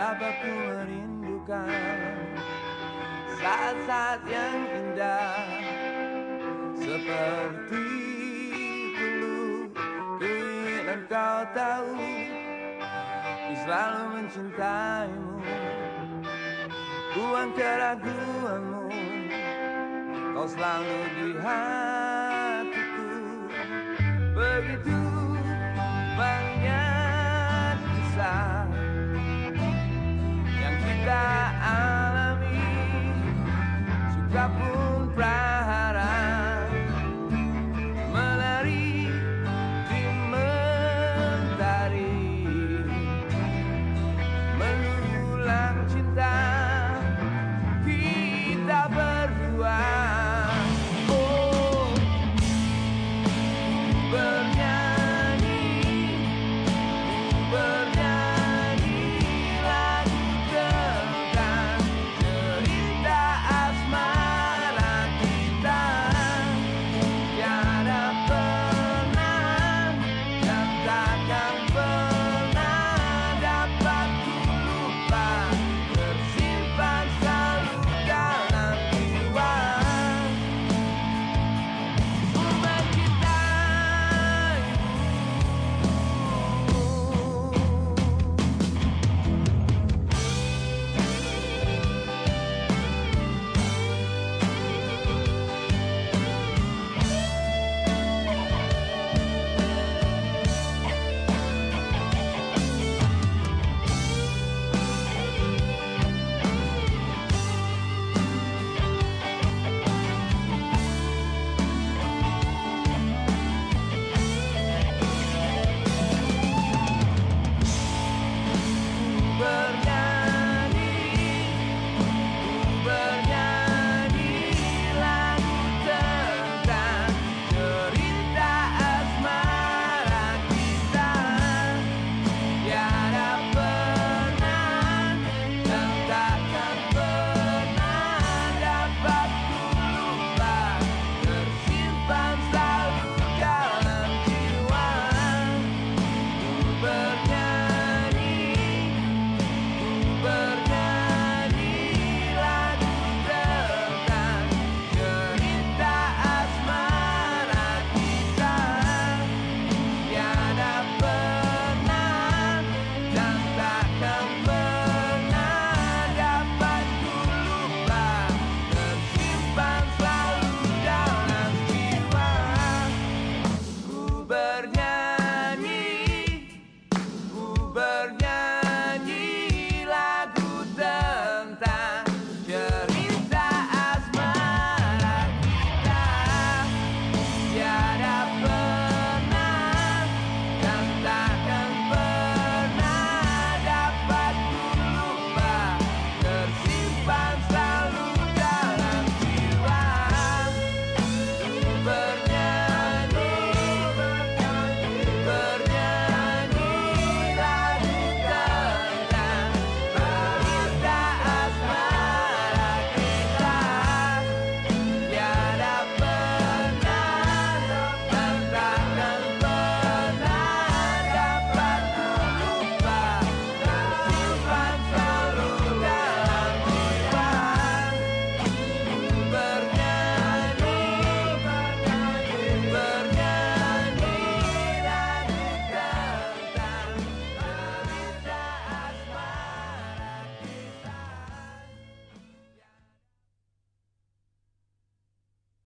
Betapa ku merindukan Saat-saat yang indah. Seperti dulu Ku kau tahu Ku selalu mencintaimu. Buang keraguanmu Kau selalu di hatiku. Begitu